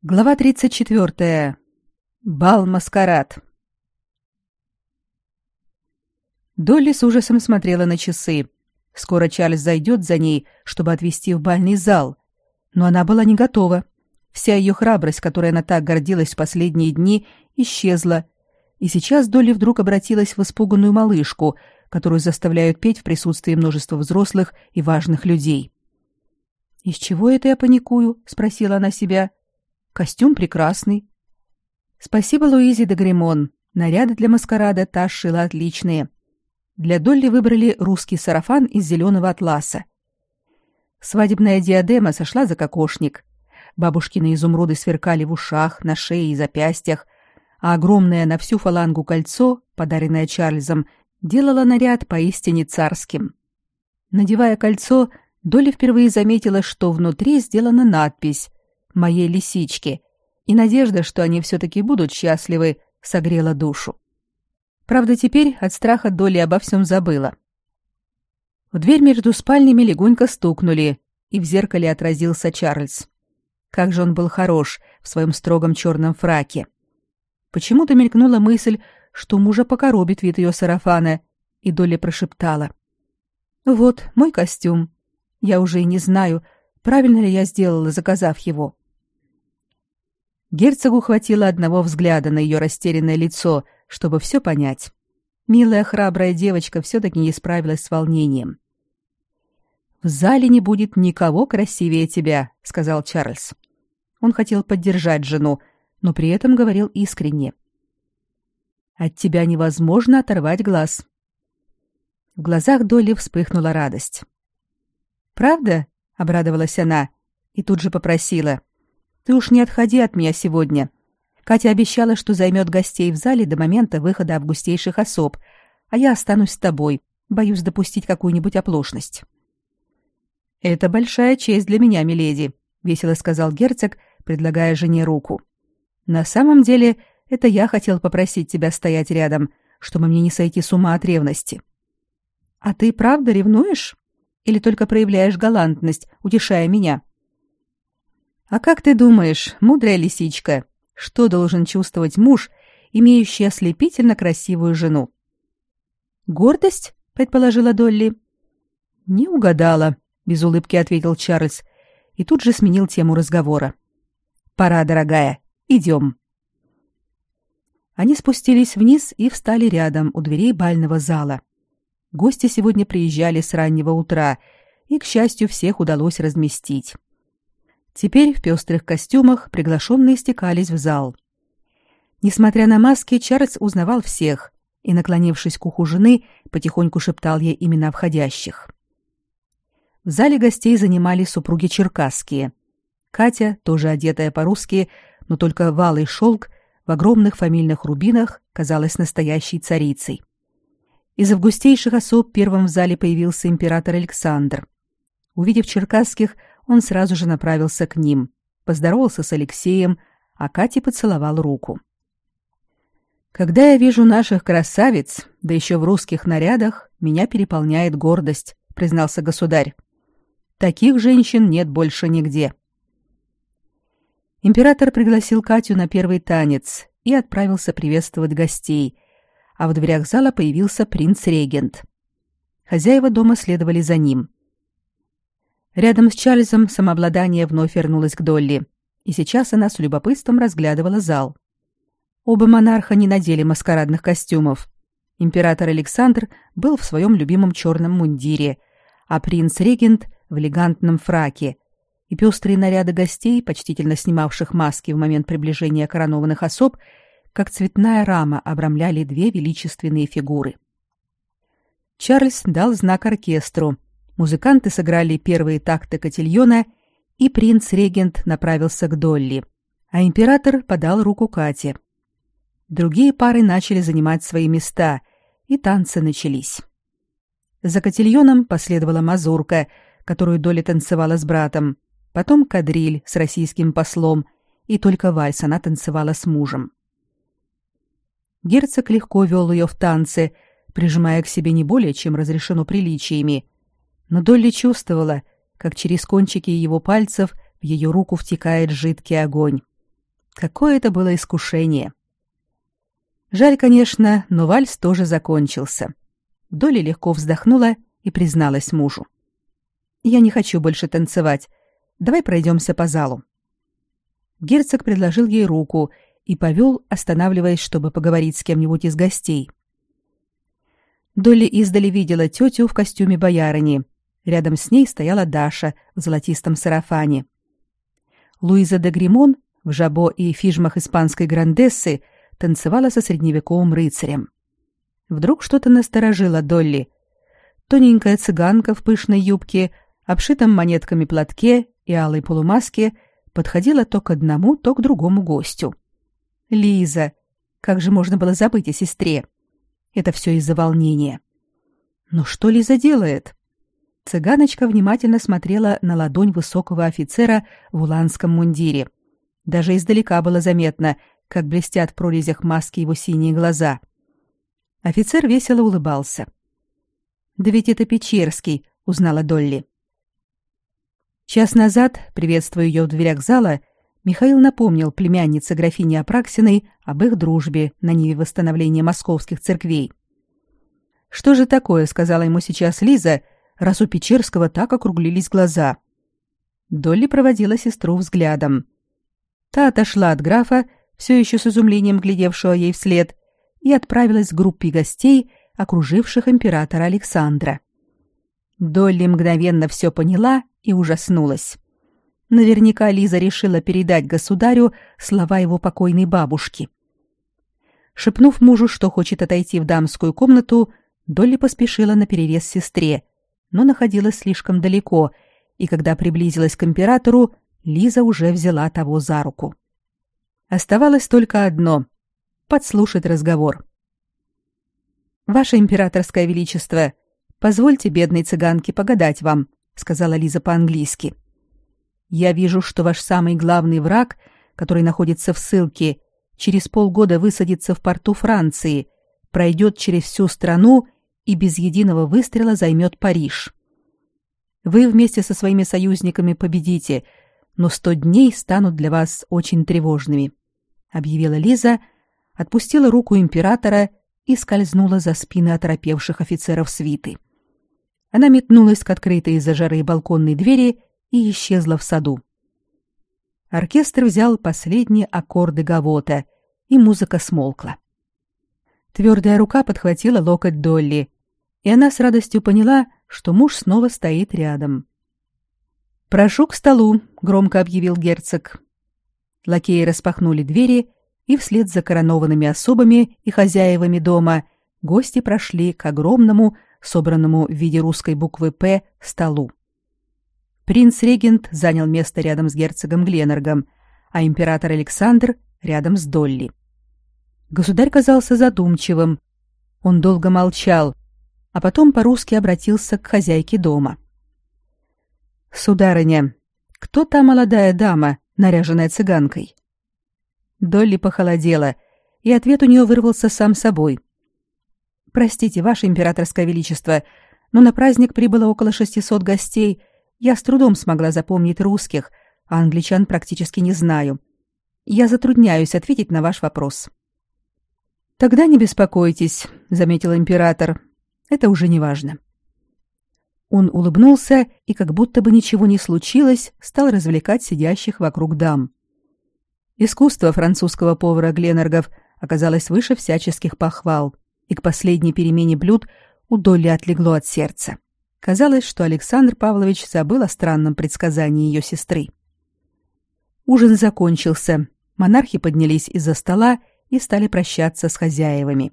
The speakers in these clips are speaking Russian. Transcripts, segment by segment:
Глава 34. Бал-маскарад. Долли с ужасом смотрела на часы. Скоро Чарльз зайдет за ней, чтобы отвезти в бальный зал. Но она была не готова. Вся ее храбрость, которой она так гордилась в последние дни, исчезла. И сейчас Долли вдруг обратилась в испуганную малышку, которую заставляют петь в присутствии множества взрослых и важных людей. «Из чего это я паникую?» — спросила она себя. — Костюм прекрасный. Спасибо Луизе де Гремон. Наряды для маскарада та сшила отличные. Для Долли выбрали русский сарафан из зеленого атласа. Свадебная диадема сошла за кокошник. Бабушкины изумруды сверкали в ушах, на шее и запястьях, а огромное на всю фалангу кольцо, подаренное Чарльзом, делало наряд поистине царским. Надевая кольцо, Долли впервые заметила, что внутри сделана надпись моей лисички, и надежда, что они все-таки будут счастливы, согрела душу. Правда, теперь от страха Долли обо всем забыла. В дверь между спальнями легонько стукнули, и в зеркале отразился Чарльз. Как же он был хорош в своем строгом черном фраке. Почему-то мелькнула мысль, что мужа покоробит вид ее сарафана, и Долли прошептала. «Вот мой костюм. Я уже и не знаю, правильно ли я сделала, заказав его. Герцогу хватило одного взгляда на ее растерянное лицо, чтобы все понять. Милая храбрая девочка все-таки не справилась с волнением. «В зале не будет никого красивее тебя», — сказал Чарльз. Он хотел поддержать жену, но при этом говорил искренне. «От тебя невозможно оторвать глаз». В глазах Долли вспыхнула радость. «Правда?» — обрадовалась она и тут же попросила. Ты уж не отходи от меня сегодня. Катя обещала, что займет гостей в зале до момента выхода августейших особ, а я останусь с тобой. Боюсь допустить какую-нибудь оплошность. Это большая честь для меня, миледи, весело сказал герцог, предлагая жене руку. На самом деле, это я хотел попросить тебя стоять рядом, чтобы мне не сойти с ума от ревности. А ты правда ревнуешь? Или только проявляешь галантность, утешая меня? А как ты думаешь, мудрая лисичка, что должен чувствовать муж, имеющий ослепительно красивую жену? Гордость, предположила Долли. Не угадала, без улыбки ответил Чарльз и тут же сменил тему разговора. Пора, дорогая, идем. Они спустились вниз и встали рядом у дверей бального зала. Гости сегодня приезжали с раннего утра, и, к счастью, всех удалось разместить. Теперь в пестрых костюмах приглашенные стекались в зал. Несмотря на маски, Чарльз узнавал всех и, наклонившись к уху жены, потихоньку шептал ей имена входящих. В зале гостей занимали супруги Черкасские. Катя, тоже одетая по-русски, но только в алый шелк, в огромных фамильных рубинах, казалась настоящей царицей. Из августейших особ первым в зале появился император Александр. Увидев Черкасских, он сразу же направился к ним, поздоровался с Алексеем, а Кате поцеловал руку. Когда я вижу наших красавиц, да еще в русских нарядах, меня переполняет гордость, признался государь. Таких женщин нет больше нигде. Император пригласил Катю на первый танец и отправился приветствовать гостей, а в дверях зала появился принц-регент. Хозяева дома следовали за ним. Рядом с Чарльзом самообладание вновь вернулось к Долли, и сейчас она с любопытством разглядывала зал. Оба монарха не надели маскарадных костюмов. Император Александр был в своем любимом черном мундире, а принц-регент в элегантном фраке, и пестрые наряды гостей, почтительно снимавших маски в момент приближения коронованных особ, как цветная рама обрамляли две величественные фигуры. Чарльз дал знак оркестру — Музыканты сыграли первые такты котильона, и принц-регент направился к Долли, а император подал руку Кате. Другие пары начали занимать свои места, и танцы начались. За котильоном последовала мазурка, которую Долли танцевала с братом, потом кадриль с российским послом, и только вальс она танцевала с мужем. Герцог легко вел ее в танцы, прижимая к себе не более, чем разрешено приличиями, но Долли чувствовала, как через кончики его пальцев в ее руку втекает жидкий огонь, Какое это было искушение! Жаль, конечно, но вальс тоже закончился. Доля легко вздохнула и призналась мужу. «Я не хочу больше танцевать. Давай пройдемся по залу». Герцог предложил ей руку и повел, останавливаясь, чтобы поговорить с кем-нибудь из гостей. Долли издали видела тетю в костюме боярыни. Рядом с ней стояла Даша в золотистом сарафане. Луиза де Гримон в жабо и фижмах испанской грандессы танцевала со средневековым рыцарем. Вдруг что-то насторожило Долли. Тоненькая цыганка в пышной юбке, обшитом монетками платке и алой полумаске подходила то к одному, то к другому гостю. Лиза. Как же можно было забыть о сестре? Это все из-за волнения. Но что Лиза делает? Цыганочка внимательно смотрела на ладонь высокого офицера в уланском мундире. Даже издалека было заметно, как блестят в прорезях маски его синие глаза. Офицер весело улыбался. «Да ведь это Печерский», — узнала Долли. Час назад, приветствуя ее в дверях зала, Михаил напомнил племяннице графини Апраксиной об их дружбе на ниве восстановления московских церквей. «Что же такое?» — сказала ему сейчас Лиза, раз у Печерского так округлились глаза. Долли проводила сестру взглядом. Та отошла от графа, все еще с изумлением глядевшего ей вслед, и отправилась к группе гостей, окруживших императора Александра. Долли мгновенно все поняла и ужаснулась. Наверняка Лиза решила передать государю слова его покойной бабушки. Шепнув мужу, что хочет отойти в дамскую комнату, Долли поспешила на перерез сестре, но находилась слишком далеко, и когда приблизилась к императору, Лиза уже взяла того за руку. Оставалось только одно — подслушать разговор. «Ваше императорское величество, позвольте бедной цыганке погадать вам», — сказала Лиза по-английски. — я вижу, что ваш самый главный враг, который находится в ссылке, через полгода высадится в порту Франции, пройдет через всю страну и без единого выстрела займет Париж. Вы вместе со своими союзниками победите, но сто дней станут для вас очень тревожными, объявила Лиза, отпустила руку императора и скользнула за спины оторопевших офицеров свиты. Она метнулась к открытой из-за жары балконной двери и исчезла в саду. Оркестр взял последние аккорды гавота, и музыка смолкла. Твердая рука подхватила локоть Долли, и она с радостью поняла, что муж снова стоит рядом. «Прошу к столу», — громко объявил герцог. Лакеи распахнули двери, и вслед за коронованными особами и хозяевами дома гости прошли к огромному, собранному в виде русской буквы «П» столу. Принц-регент занял место рядом с герцогом Гленнергом, а император Александр рядом с Долли. Государь казался задумчивым. Он долго молчал, а потом по-русски обратился к хозяйке дома. «Сударыня, кто та молодая дама, наряженная цыганкой?» Долли похолодела, и ответ у нее вырвался сам собой. «Простите, ваше императорское величество, но на праздник прибыло около шестисот гостей, я с трудом смогла запомнить русских, а англичан практически не знаю. Я затрудняюсь ответить на ваш вопрос. Тогда не беспокойтесь, заметил император. Это уже не важно. Он улыбнулся и, как будто бы ничего не случилось, стал развлекать сидящих вокруг дам. Искусство французского повара Гленнергов оказалось выше всяческих похвал, и к последней перемене блюд у Долли отлегло от сердца. Казалось, что Александр Павлович забыл о странном предсказании ее сестры. Ужин закончился. Монархи поднялись из-за стола и стали прощаться с хозяевами.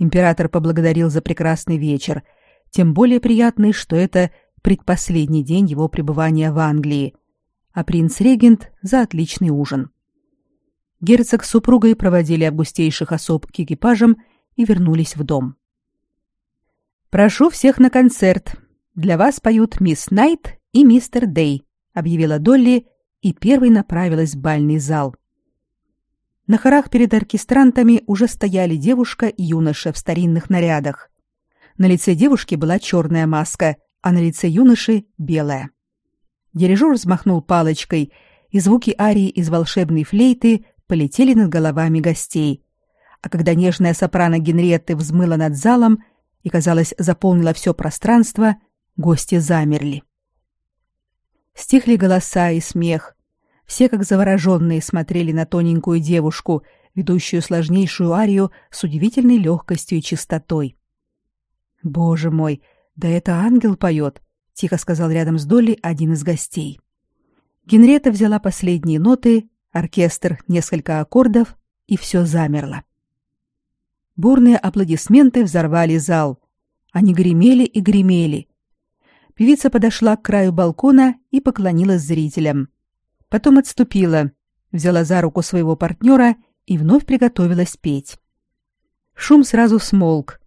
Император поблагодарил за прекрасный вечер, тем более приятный, что это предпоследний день его пребывания в Англии, а принц-регент за отличный ужин. Герцог с супругой проводили августейших особ к экипажам и вернулись в дом. «Прошу всех на концерт», для вас поют мисс Найт и мистер Дей, объявила Долли и первой направилась в бальный зал. На хорах перед оркестрантами уже стояли девушка и юноша в старинных нарядах. На лице девушки была черная маска, а на лице юноши белая. Дирижер взмахнул палочкой, и звуки арии из волшебной флейты полетели над головами гостей. А когда нежная сопрано Генриетты взмыла над залом и, казалось, заполнила все пространство, гости замерли. Стихли голоса и смех. Все, как завороженные, смотрели на тоненькую девушку, ведущую сложнейшую арию с удивительной легкостью и чистотой. «Боже мой, да это ангел поет!» — тихо сказал рядом с Долли один из гостей. Генрета взяла последние ноты, оркестр несколько аккордов, и все замерло. Бурные аплодисменты взорвали зал. Они гремели и гремели. Певица подошла к краю балкона и поклонилась зрителям. Потом отступила, взяла за руку своего партнера и вновь приготовилась петь. Шум сразу смолк,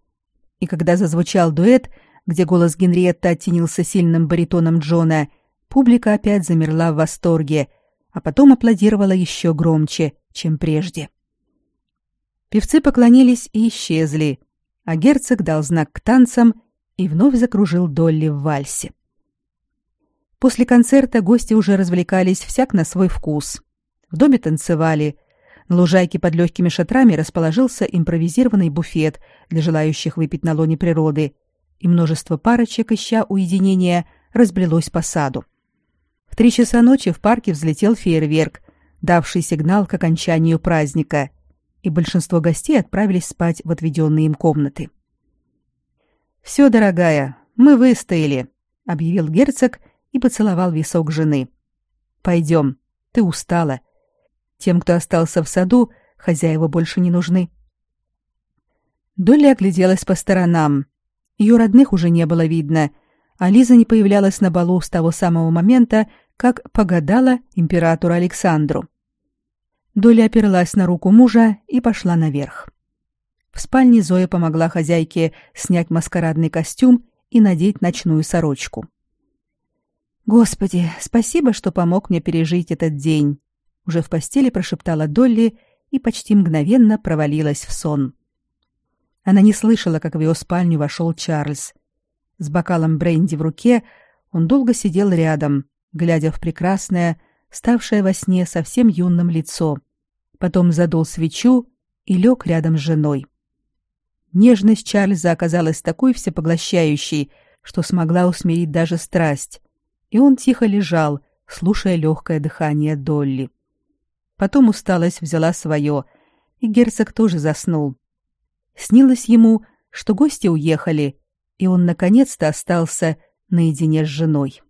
и когда зазвучал дуэт, где голос Генриетты оттенился сильным баритоном Джона, публика опять замерла в восторге, а потом аплодировала еще громче, чем прежде. Певцы поклонились и исчезли, а герцог дал знак к танцам и вновь закружил Долли в вальсе. После концерта гости уже развлекались всяк на свой вкус. В доме танцевали. На лужайке под легкими шатрами расположился импровизированный буфет для желающих выпить на лоне природы, и множество парочек, ища уединения, разбрелось по саду. В три часа ночи в парке взлетел фейерверк, давший сигнал к окончанию праздника, и большинство гостей отправились спать в отведенные им комнаты. «Все, дорогая, мы выстояли», — объявил герцог и поцеловал висок жены. «Пойдем, ты устала. Тем, кто остался в саду, хозяева больше не нужны». Долли огляделась по сторонам. Ее родных уже не было видно, а Лиза не появлялась на балу с того самого момента, как погадала императору Александру. Доля оперлась на руку мужа и пошла наверх. В спальне Зоя помогла хозяйке снять маскарадный костюм и надеть ночную сорочку. Господи, спасибо, что помог мне пережить этот день, уже в постели прошептала Долли и почти мгновенно провалилась в сон. Она не слышала, как в ее спальню вошел Чарльз. С бокалом бренди в руке он долго сидел рядом, глядя в прекрасное, ставшее во сне совсем юным лицо. Потом задул свечу и лег рядом с женой. Нежность Чарльза оказалась такой всепоглощающей, что смогла усмирить даже страсть, и он тихо лежал, слушая легкое дыхание Долли. Потом усталость взяла свое, и герцог тоже заснул. Снилось ему, что гости уехали, и он наконец-то остался наедине с женой.